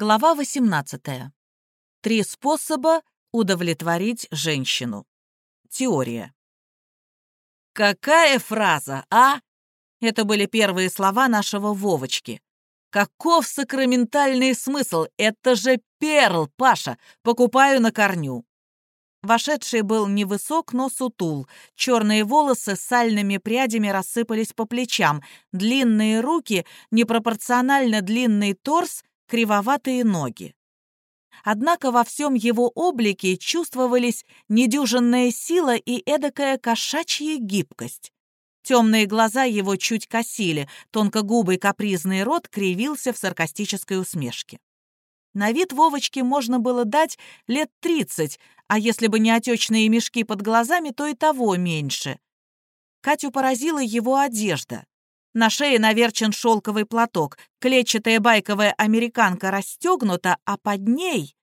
Глава 18. Три способа удовлетворить женщину. Теория. «Какая фраза, а?» Это были первые слова нашего Вовочки. «Каков сакраментальный смысл? Это же перл, Паша! Покупаю на корню!» Вошедший был невысок, но сутул. Черные волосы с сальными прядями рассыпались по плечам. Длинные руки, непропорционально длинный торс кривоватые ноги. Однако во всем его облике чувствовались недюжинная сила и эдакая кошачья гибкость. Темные глаза его чуть косили, тонкогубый капризный рот кривился в саркастической усмешке. На вид Вовочке можно было дать лет тридцать, а если бы не отечные мешки под глазами, то и того меньше. Катю поразила его одежда. На шее наверчен шелковый платок, клетчатая байковая американка расстегнута, а под ней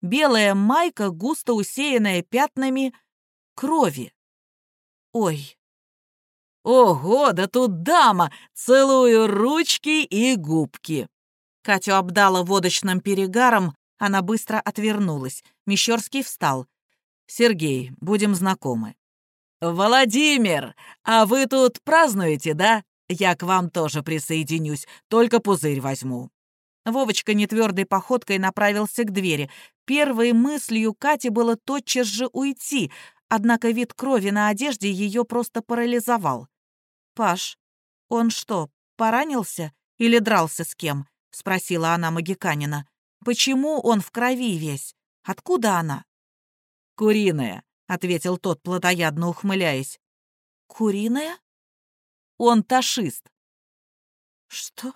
белая майка, густо усеянная пятнами крови. Ой. Ого, да тут дама! Целую ручки и губки. Катю обдала водочным перегаром, она быстро отвернулась. Мещерский встал. «Сергей, будем знакомы». «Владимир, а вы тут празднуете, да?» Я к вам тоже присоединюсь, только пузырь возьму». Вовочка нетвердой походкой направился к двери. Первой мыслью Кати было тотчас же уйти, однако вид крови на одежде ее просто парализовал. «Паш, он что, поранился или дрался с кем?» — спросила она Магиканина. «Почему он в крови весь? Откуда она?» «Куриная», — ответил тот, плотоядно ухмыляясь. «Куриная?» Он ташист». «Что?»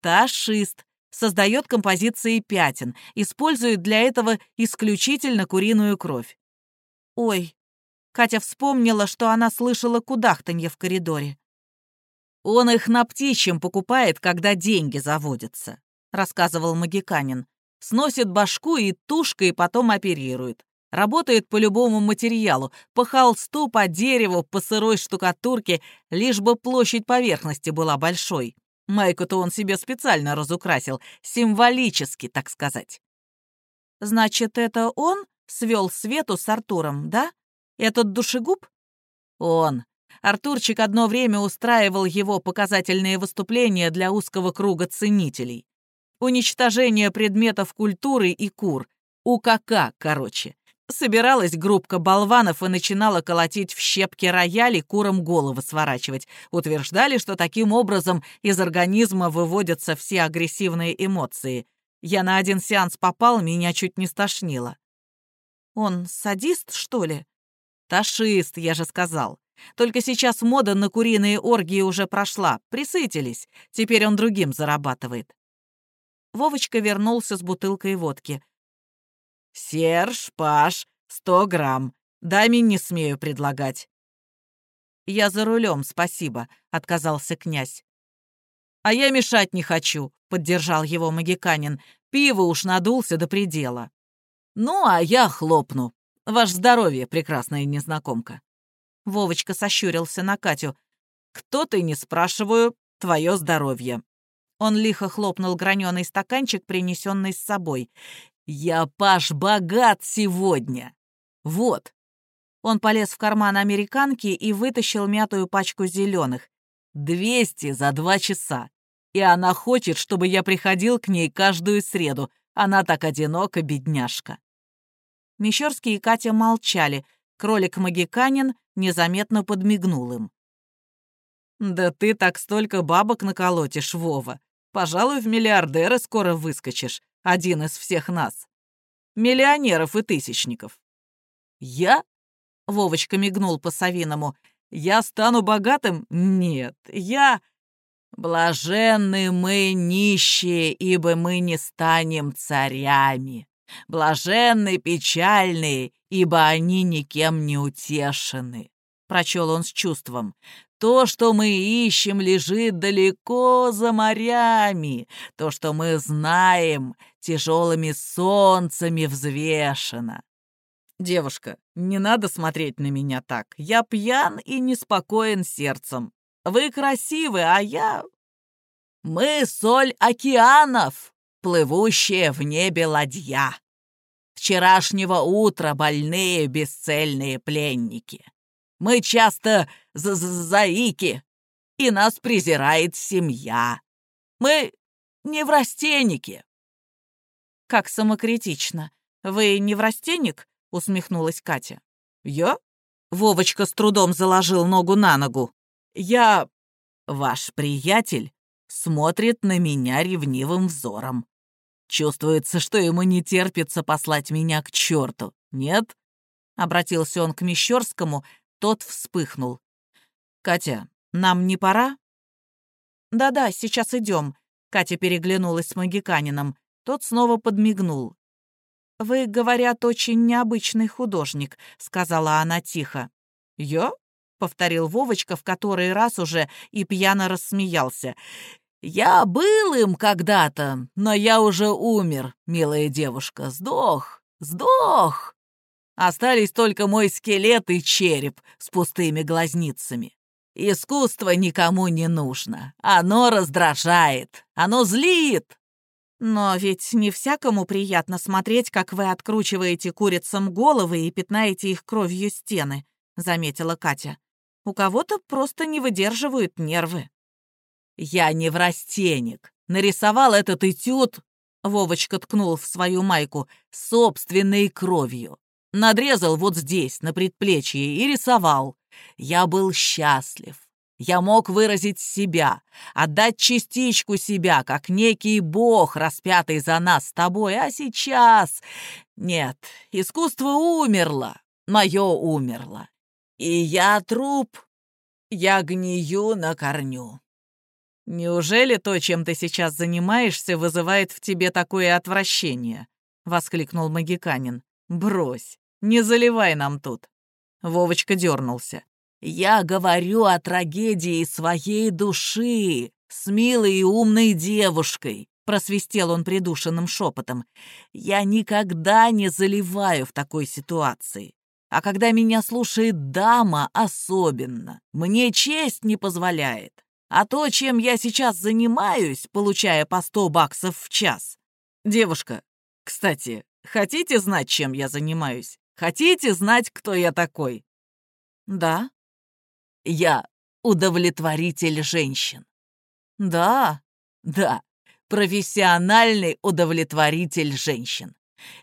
«Ташист. Создает композиции пятен. Использует для этого исключительно куриную кровь». «Ой». Катя вспомнила, что она слышала кудахтанье в коридоре. «Он их на птичьем покупает, когда деньги заводятся», — рассказывал Магиканин. «Сносит башку и тушкой потом оперирует. Работает по любому материалу, по холсту, по дереву, по сырой штукатурке, лишь бы площадь поверхности была большой. Майку-то он себе специально разукрасил, символически, так сказать. Значит, это он свел Свету с Артуром, да? Этот душегуб? Он. Артурчик одно время устраивал его показательные выступления для узкого круга ценителей. Уничтожение предметов культуры и кур. УКК, короче. Собиралась группка болванов и начинала колотить в щепки рояли, курам головы сворачивать. Утверждали, что таким образом из организма выводятся все агрессивные эмоции. Я на один сеанс попал, меня чуть не стошнило. «Он садист, что ли?» «Ташист, я же сказал. Только сейчас мода на куриные оргии уже прошла, присытились. Теперь он другим зарабатывает». Вовочка вернулся с бутылкой водки. «Серж, Паш, сто грамм. Даме не смею предлагать». «Я за рулем, спасибо», — отказался князь. «А я мешать не хочу», — поддержал его Магиканин. «Пиво уж надулся до предела». «Ну, а я хлопну. Ваше здоровье, прекрасная незнакомка». Вовочка сощурился на Катю. «Кто ты, не спрашиваю, твое здоровье». Он лихо хлопнул граненый стаканчик, принесенный с собой. «Я, Паш, богат сегодня! Вот!» Он полез в карман американки и вытащил мятую пачку зеленых. «Двести за два часа. И она хочет, чтобы я приходил к ней каждую среду. Она так одинока, бедняжка». Мещерский и Катя молчали. Кролик-магиканин незаметно подмигнул им. «Да ты так столько бабок наколотишь, Вова. Пожалуй, в миллиардеры скоро выскочишь один из всех нас. Миллионеров и тысячников. Я? Вовочка мигнул по-совиному. Я стану богатым? Нет, я... Блаженны мы нищие, ибо мы не станем царями. Блаженны печальные, ибо они никем не утешены. Прочел он с чувством. То, что мы ищем, лежит далеко за морями. То, что мы знаем, тяжелыми солнцами взвешено. Девушка, не надо смотреть на меня так. Я пьян и неспокоен сердцем. Вы красивы, а я... Мы соль океанов, плывущая в небе ладья. Вчерашнего утра больные бесцельные пленники. Мы часто за -за заики, и нас презирает семья. Мы не в растенике. Как самокритично. Вы не в растенник? усмехнулась Катя. Я? Вовочка с трудом заложил ногу на ногу. Я... Ваш приятель смотрит на меня ревнивым взором. Чувствуется, что ему не терпится послать меня к черту, нет?» Обратился он к Мещерскому, тот вспыхнул. «Катя, нам не пора?» «Да-да, сейчас идем», — Катя переглянулась с Магиканином. Тот снова подмигнул. «Вы, говорят, очень необычный художник», — сказала она тихо. «Я?» — повторил Вовочка в который раз уже и пьяно рассмеялся. «Я был им когда-то, но я уже умер, милая девушка. Сдох, сдох. Остались только мой скелет и череп с пустыми глазницами. Искусство никому не нужно. Оно раздражает, оно злит». «Но ведь не всякому приятно смотреть, как вы откручиваете курицам головы и пятнаете их кровью стены», — заметила Катя. «У кого-то просто не выдерживают нервы». «Я не врастенник. Нарисовал этот этюд...» Вовочка ткнул в свою майку собственной кровью. Надрезал вот здесь, на предплечье, и рисовал. Я был счастлив. Я мог выразить себя, отдать частичку себя, как некий бог, распятый за нас с тобой. А сейчас... Нет, искусство умерло, мое умерло. И я труп, я гнию на корню. «Неужели то, чем ты сейчас занимаешься, вызывает в тебе такое отвращение?» — воскликнул Магиканин. «Брось, не заливай нам тут». Вовочка дернулся. «Я говорю о трагедии своей души с милой и умной девушкой», — просвистел он придушенным шепотом. «Я никогда не заливаю в такой ситуации. А когда меня слушает дама, особенно, мне честь не позволяет. А то, чем я сейчас занимаюсь, получая по сто баксов в час... Девушка, кстати, хотите знать, чем я занимаюсь? Хотите знать, кто я такой? Да. Я удовлетворитель женщин. Да, да, профессиональный удовлетворитель женщин.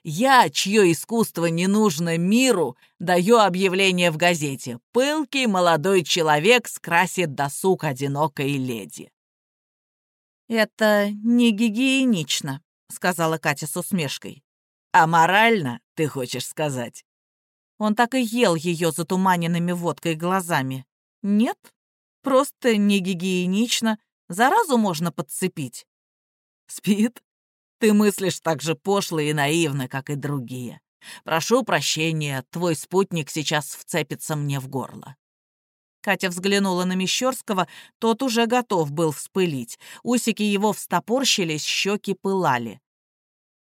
Я, чье искусство не нужно миру, даю объявление в газете. Пылкий молодой человек скрасит досуг одинокой леди. «Это не гигиенично», — сказала Катя с усмешкой. «А морально, ты хочешь сказать?» Он так и ел ее затуманенными водкой глазами. «Нет, просто не гигиенично. Заразу можно подцепить». «Спит?» Ты мыслишь так же пошло и наивно, как и другие. Прошу прощения, твой спутник сейчас вцепится мне в горло». Катя взглянула на Мещерского, тот уже готов был вспылить. Усики его встопорщились, щеки пылали.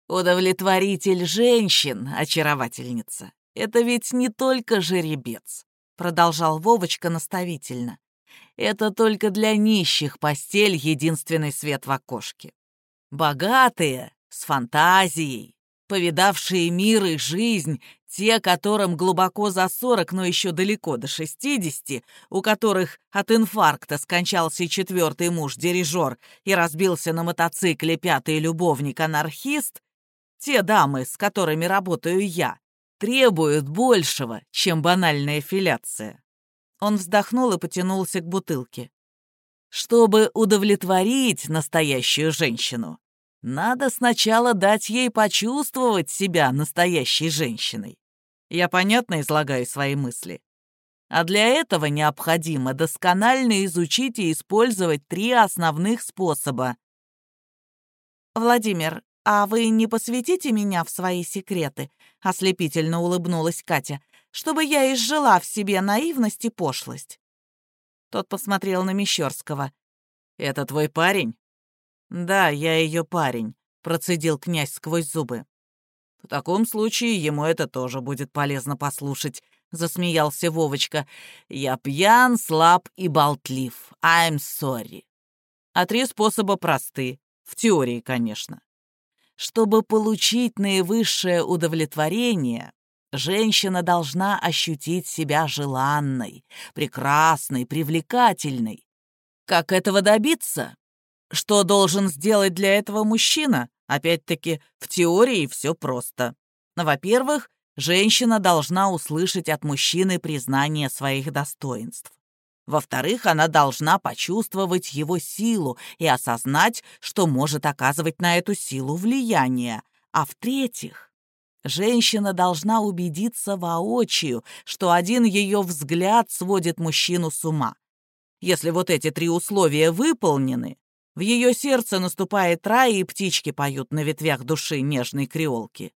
«Удовлетворитель женщин, очаровательница, это ведь не только жеребец», продолжал Вовочка наставительно. «Это только для нищих постель единственный свет в окошке. Богатые, с фантазией, повидавшие мир и жизнь, те, которым глубоко за сорок, но еще далеко до шестидесяти, у которых от инфаркта скончался четвертый муж-дирижер и разбился на мотоцикле пятый любовник-анархист, те дамы, с которыми работаю я, требуют большего, чем банальная филяция. Он вздохнул и потянулся к бутылке. Чтобы удовлетворить настоящую женщину, надо сначала дать ей почувствовать себя настоящей женщиной. Я понятно излагаю свои мысли. А для этого необходимо досконально изучить и использовать три основных способа. «Владимир, а вы не посвятите меня в свои секреты?» — ослепительно улыбнулась Катя. «Чтобы я изжила в себе наивность и пошлость». Тот посмотрел на Мещерского. «Это твой парень?» «Да, я ее парень», — процедил князь сквозь зубы. «В таком случае ему это тоже будет полезно послушать», — засмеялся Вовочка. «Я пьян, слаб и болтлив. I'm sorry». А три способа просты. В теории, конечно. Чтобы получить наивысшее удовлетворение, женщина должна ощутить себя желанной, прекрасной, привлекательной. Как этого добиться? Что должен сделать для этого мужчина? Опять-таки, в теории все просто. Во-первых, женщина должна услышать от мужчины признание своих достоинств. Во-вторых, она должна почувствовать его силу и осознать, что может оказывать на эту силу влияние. А в-третьих, женщина должна убедиться воочию, что один ее взгляд сводит мужчину с ума. Если вот эти три условия выполнены, в ее сердце наступает рай, и птички поют на ветвях души нежной креолки.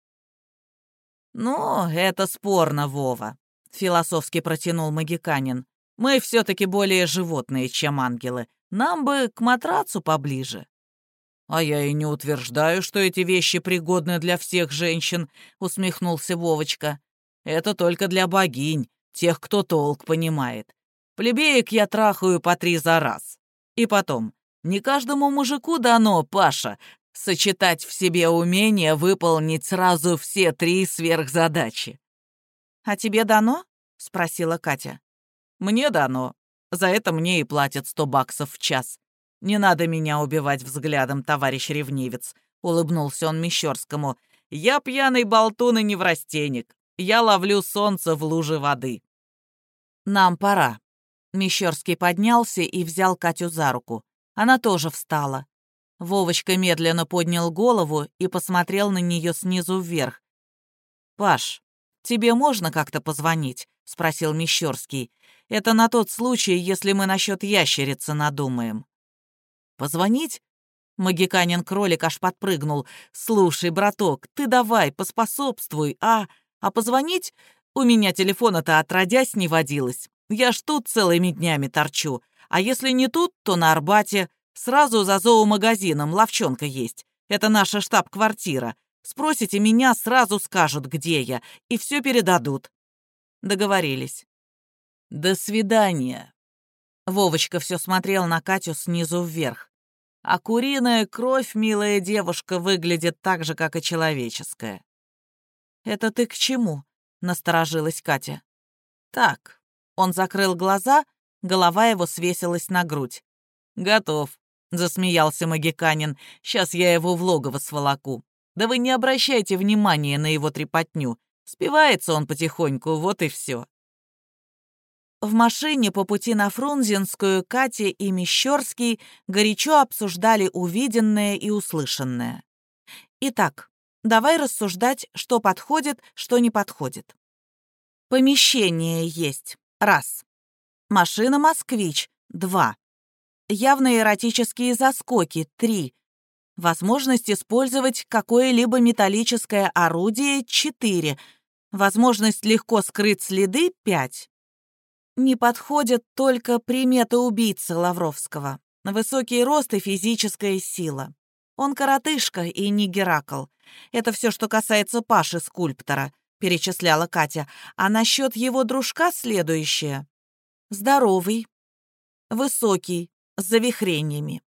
«Ну, это спорно, Вова», — философски протянул Магиканин. «Мы все-таки более животные, чем ангелы. Нам бы к матрацу поближе». «А я и не утверждаю, что эти вещи пригодны для всех женщин», — усмехнулся Вовочка. «Это только для богинь, тех, кто толк понимает. Плебеек я трахаю по три за раз. И потом, не каждому мужику дано, Паша, сочетать в себе умение выполнить сразу все три сверхзадачи. «А тебе дано?» — спросила Катя. «Мне дано. За это мне и платят сто баксов в час. Не надо меня убивать взглядом, товарищ ревнивец», — улыбнулся он Мещерскому. «Я пьяный болтун и неврастенник. Я ловлю солнце в луже воды». «Нам пора». Мещерский поднялся и взял Катю за руку. Она тоже встала. Вовочка медленно поднял голову и посмотрел на нее снизу вверх. «Паш, тебе можно как-то позвонить?» — спросил Мещерский. «Это на тот случай, если мы насчет ящерицы надумаем». «Позвонить?» Магиканин кролик аж подпрыгнул. «Слушай, браток, ты давай, поспособствуй, а... А позвонить? У меня телефона-то отродясь не водилось. Я ж тут целыми днями торчу. А если не тут, то на Арбате. Сразу за зоомагазином ловчонка есть. Это наша штаб-квартира. Спросите меня, сразу скажут, где я, и все передадут. Договорились. До свидания. Вовочка все смотрел на Катю снизу вверх. А куриная кровь, милая девушка, выглядит так же, как и человеческая. «Это ты к чему?» — насторожилась Катя. «Так». Он закрыл глаза, голова его свесилась на грудь. «Готов. — засмеялся Магиканин. «Сейчас я его в логово сволоку. Да вы не обращайте внимания на его трепотню. Спивается он потихоньку, вот и все». В машине по пути на Фрунзенскую Катя и Мещерский горячо обсуждали увиденное и услышанное. Итак, давай рассуждать, что подходит, что не подходит. Помещение есть. Раз. Машина «Москвич». Два явные эротические заскоки — 3. Возможность использовать какое-либо металлическое орудие — 4. Возможность легко скрыть следы — 5. Не подходят только приметы убийцы Лавровского. Высокий рост и физическая сила. Он коротышка и не Геракл. Это все, что касается Паши, скульптора, перечисляла Катя. А насчет его дружка следующее. Здоровый, высокий, с завихрениями.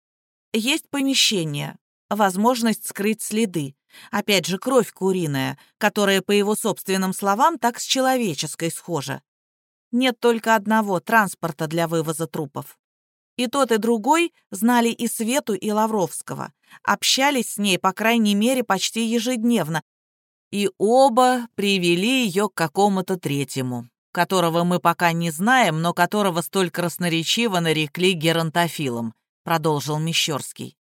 Есть помещение, возможность скрыть следы. Опять же, кровь куриная, которая, по его собственным словам, так с человеческой схожа. Нет только одного транспорта для вывоза трупов. И тот, и другой знали и Свету, и Лавровского. Общались с ней, по крайней мере, почти ежедневно. И оба привели ее к какому-то третьему которого мы пока не знаем, но которого столь красноречиво нарекли геронтофилом», — продолжил Мещерский.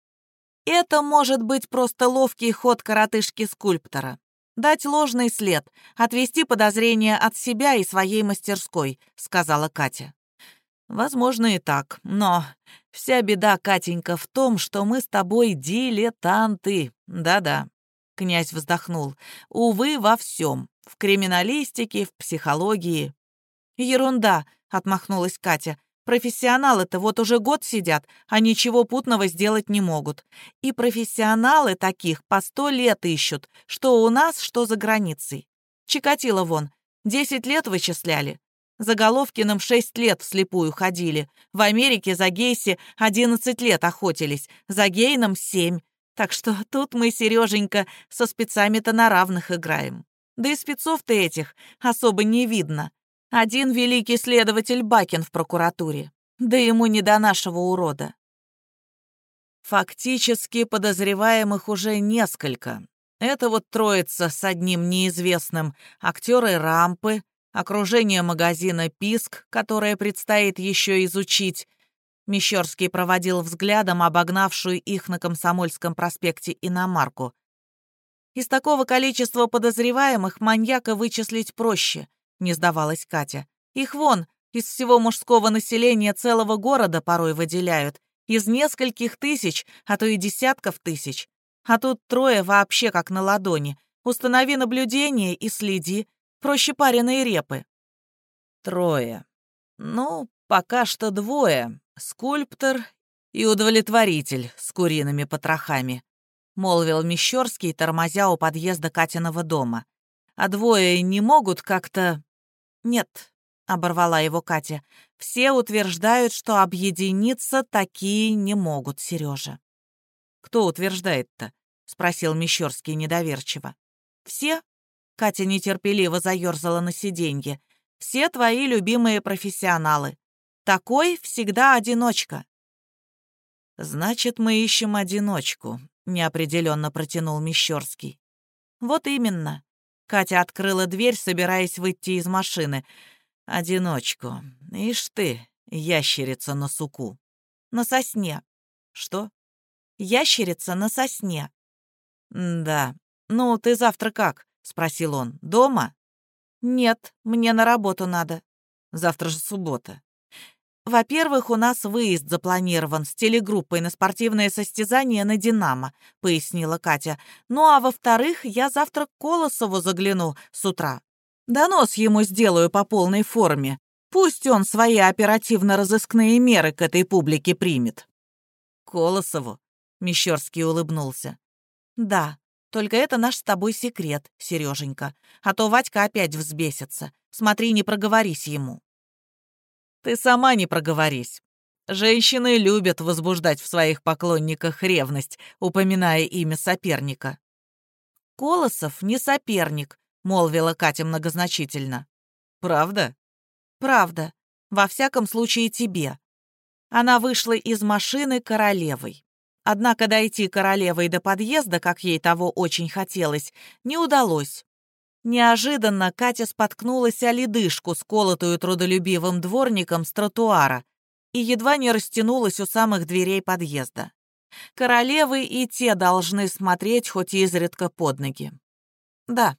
«Это может быть просто ловкий ход коротышки-скульптора. Дать ложный след, отвести подозрения от себя и своей мастерской», — сказала Катя. «Возможно и так, но вся беда, Катенька, в том, что мы с тобой дилетанты. Да-да». Князь вздохнул. «Увы, во всем. В криминалистике, в психологии. «Ерунда», — отмахнулась Катя. «Профессионалы-то вот уже год сидят, а ничего путного сделать не могут. И профессионалы таких по сто лет ищут, что у нас, что за границей. Чикатило вон, десять лет вычисляли. За Головкиным шесть лет вслепую ходили. В Америке за Гейси одиннадцать лет охотились, за Гейном семь. Так что тут мы, Сереженька, со спецами-то на равных играем. Да и спецов-то этих особо не видно. Один великий следователь Бакин в прокуратуре. Да ему не до нашего урода. Фактически подозреваемых уже несколько. Это вот троица с одним неизвестным, актеры рампы, окружение магазина «Писк», которое предстоит еще изучить. Мещерский проводил взглядом обогнавшую их на Комсомольском проспекте иномарку. Из такого количества подозреваемых маньяка вычислить проще, не сдавалась Катя. Их вон, из всего мужского населения целого города порой выделяют, из нескольких тысяч, а то и десятков тысяч. А тут трое вообще как на ладони. Установи наблюдение и следи. Проще пареной репы. Трое. Ну, пока что двое. Скульптор и удовлетворитель с куриными потрохами. Молвил Мещерский, тормозя у подъезда Катиного дома. А двое не могут как-то... Нет, оборвала его Катя. Все утверждают, что объединиться такие не могут, Сережа. «Кто утверждает-то?» — спросил Мещерский недоверчиво. «Все?» — Катя нетерпеливо заерзала на сиденье. «Все твои любимые профессионалы. Такой всегда одиночка». «Значит, мы ищем одиночку», — неопределенно протянул Мещерский. «Вот именно». Катя открыла дверь, собираясь выйти из машины. «Одиночку. Ишь ты, ящерица на суку». «На сосне». «Что?» ящерица на сосне». «Да. Ну, ты завтра как?» — спросил он. «Дома?» «Нет, мне на работу надо». «Завтра же суббота». «Во-первых, у нас выезд запланирован с телегруппой на спортивное состязание на «Динамо», — пояснила Катя. «Ну а во-вторых, я завтра к Колосову загляну с утра. Донос ему сделаю по полной форме. Пусть он свои оперативно-розыскные меры к этой публике примет». «Колосову? Мещерский улыбнулся. «Да, только это наш с тобой секрет, Сереженька. А то Вадька опять взбесится. Смотри, не проговорись ему». «Ты сама не проговорись. Женщины любят возбуждать в своих поклонниках ревность, упоминая имя соперника». «Колосов не соперник», — молвила Катя многозначительно. «Правда?» «Правда. Во всяком случае тебе». Она вышла из машины королевой. Однако дойти королевой до подъезда, как ей того очень хотелось, не удалось. Неожиданно Катя споткнулась о ледышку, сколотую трудолюбивым дворником с тротуара, и едва не растянулась у самых дверей подъезда. Королевы и те должны смотреть хоть изредка под ноги. Да,